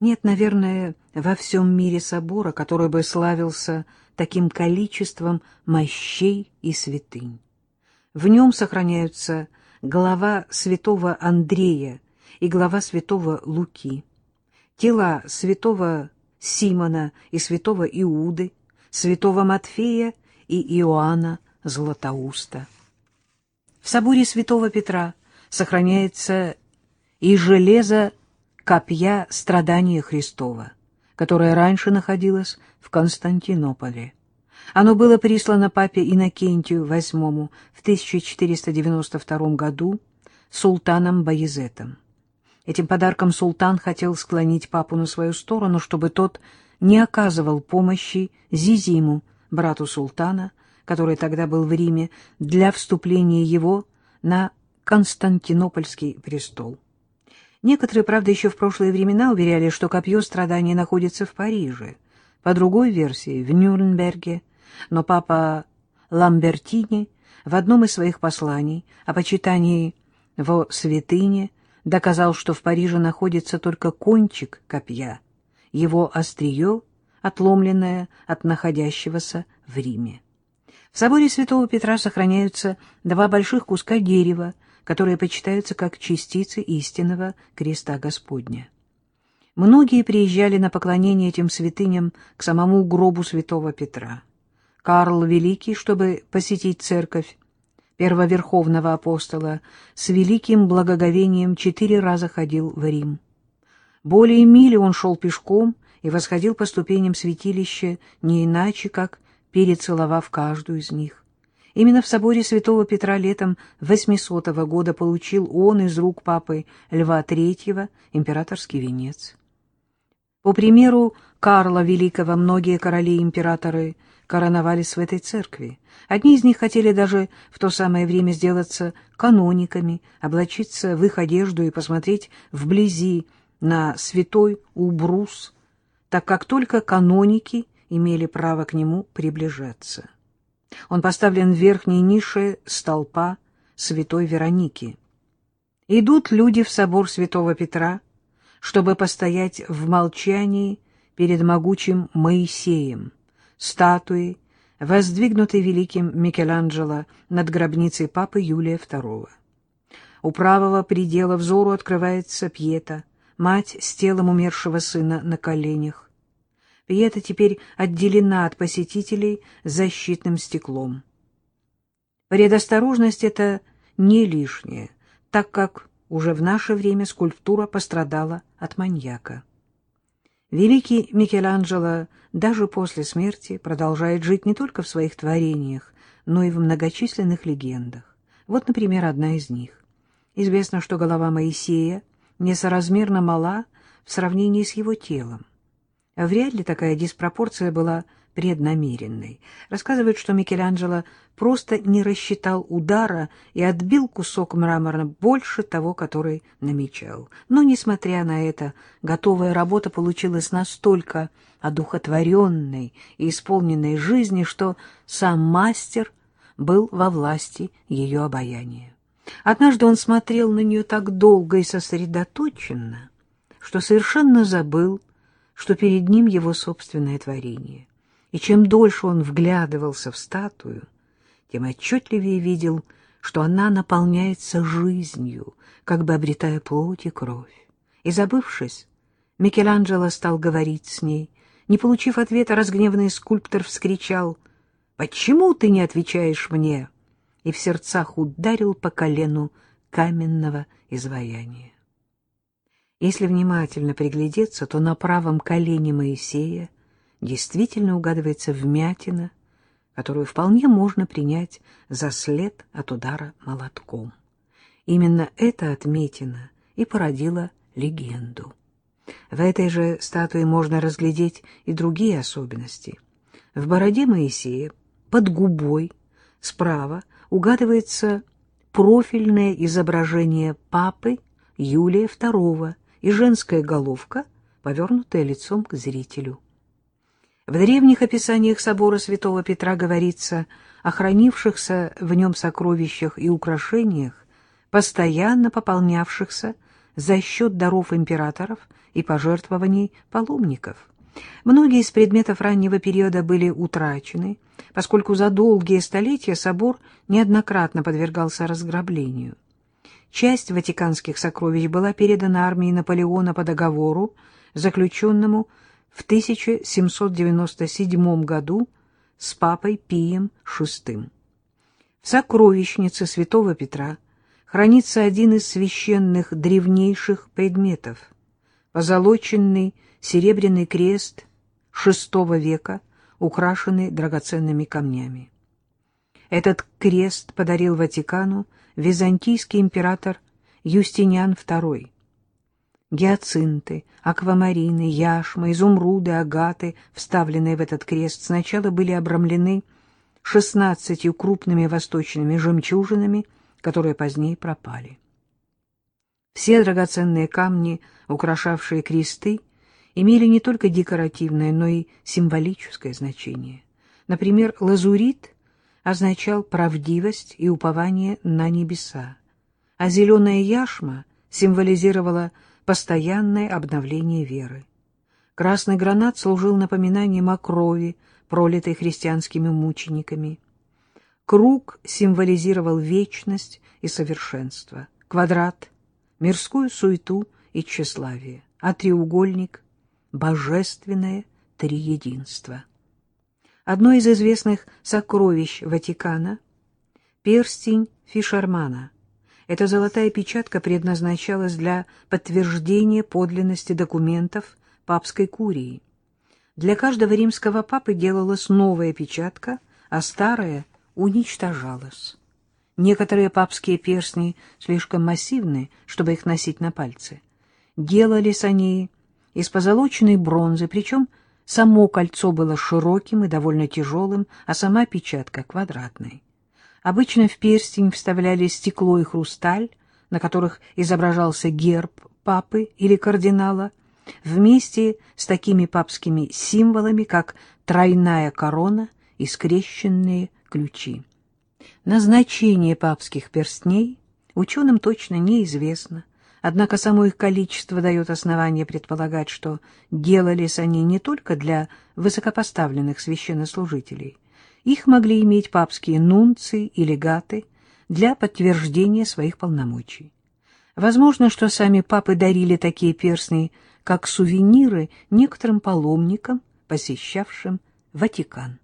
Нет, наверное, во всем мире собора, который бы славился таким количеством мощей и святынь. В нем сохраняются глава святого Андрея и глава святого Луки, тела святого Симона и святого Иуды, святого Матфея и Иоанна Златоуста. В соборе святого Петра сохраняется и железо копья страдания Христова, которое раньше находилось в Константинополе. Оно было прислано папе Иннокентию VIII в 1492 году султаном Баязетом. Этим подарком султан хотел склонить папу на свою сторону, чтобы тот не оказывал помощи Зизиму, брату султана, который тогда был в Риме, для вступления его на Константинопольский престол. Некоторые, правда, еще в прошлые времена уверяли, что копье страдания находится в Париже, по другой версии — в Нюрнберге, но папа Ламбертини в одном из своих посланий о почитании во святыне доказал, что в Париже находится только кончик копья, его острие, отломленное от находящегося в Риме. В соборе святого Петра сохраняются два больших куска дерева, которые почитаются как частицы истинного креста Господня. Многие приезжали на поклонение этим святыням к самому гробу святого Петра. Карл Великий, чтобы посетить церковь первоверховного апостола, с великим благоговением четыре раза ходил в Рим. Более мили он шел пешком и восходил по ступеням святилища не иначе, как перецеловав каждую из них. Именно в соборе святого Петра летом 800 года получил он из рук папы Льва III императорский венец. По примеру Карла Великого многие короли и императоры короновались в этой церкви. Одни из них хотели даже в то самое время сделаться канониками, облачиться в их одежду и посмотреть вблизи на святой Убрус, так как только каноники имели право к нему приближаться. Он поставлен в верхней нише столпа святой Вероники. Идут люди в собор святого Петра, чтобы постоять в молчании перед могучим Моисеем, статуей, воздвигнутой великим Микеланджело над гробницей папы Юлия II. У правого предела взору открывается Пьета, мать с телом умершего сына на коленях. Пьета теперь отделена от посетителей защитным стеклом. Предосторожность — это не лишнее, так как уже в наше время скульптура пострадала от маньяка. Великий Микеланджело даже после смерти продолжает жить не только в своих творениях, но и в многочисленных легендах. Вот, например, одна из них. Известно, что голова Моисея несоразмерно мала в сравнении с его телом. Вряд ли такая диспропорция была преднамеренной. Рассказывают, что Микеланджело просто не рассчитал удара и отбил кусок мрамора больше того, который намечал. Но, несмотря на это, готовая работа получилась настолько одухотворенной и исполненной жизни, что сам мастер был во власти ее обаяния. Однажды он смотрел на нее так долго и сосредоточенно, что совершенно забыл, что перед ним его собственное творение и чем дольше он вглядывался в статую, тем отчетливее видел, что она наполняется жизнью, как бы обретая плоть и кровь. И, забывшись, Микеланджело стал говорить с ней. Не получив ответа, разгневанный скульптор вскричал «Почему ты не отвечаешь мне?» и в сердцах ударил по колену каменного изваяния. Если внимательно приглядеться, то на правом колене Моисея действительно угадывается вмятина, которую вполне можно принять за след от удара молотком. Именно эта отметина и породила легенду. В этой же статуе можно разглядеть и другие особенности. В бороде Моисея, под губой, справа угадывается профильное изображение папы Юлия II и женская головка, повернутая лицом к зрителю. В древних описаниях собора святого Петра говорится о хранившихся в нем сокровищах и украшениях, постоянно пополнявшихся за счет даров императоров и пожертвований паломников. Многие из предметов раннего периода были утрачены, поскольку за долгие столетия собор неоднократно подвергался разграблению. Часть ватиканских сокровищ была передана армии Наполеона по договору, заключенному в 1797 году с папой Пием VI. В сокровищнице святого Петра хранится один из священных древнейших предметов — позолоченный серебряный крест VI века, украшенный драгоценными камнями. Этот крест подарил Ватикану византийский император Юстиниан II. Гиацинты, аквамарины, яшмы, изумруды, агаты, вставленные в этот крест, сначала были обрамлены шестнадцатью крупными восточными жемчужинами, которые позднее пропали. Все драгоценные камни, украшавшие кресты, имели не только декоративное, но и символическое значение. Например, лазурит означал правдивость и упование на небеса, а зеленая яшма символизировала постоянное обновление веры. Красный гранат служил напоминанием о крови, пролитой христианскими мучениками. Круг символизировал вечность и совершенство, квадрат — мирскую суету и тщеславие, а треугольник — божественное триединство. Одно из известных сокровищ Ватикана — перстень Фишермана. Эта золотая печатка предназначалась для подтверждения подлинности документов папской курии. Для каждого римского папы делалась новая печатка, а старая уничтожалась. Некоторые папские перстни слишком массивны, чтобы их носить на пальце. Делались они из позолоченной бронзы, причем Само кольцо было широким и довольно тяжелым, а сама печатка квадратной. Обычно в перстень вставляли стекло и хрусталь, на которых изображался герб папы или кардинала, вместе с такими папскими символами, как тройная корона и скрещенные ключи. Назначение папских перстней ученым точно неизвестно, Однако само их количество дает основание предполагать, что делались они не только для высокопоставленных священнослужителей. Их могли иметь папские нунции и легаты для подтверждения своих полномочий. Возможно, что сами папы дарили такие перстни, как сувениры некоторым паломникам, посещавшим Ватикан.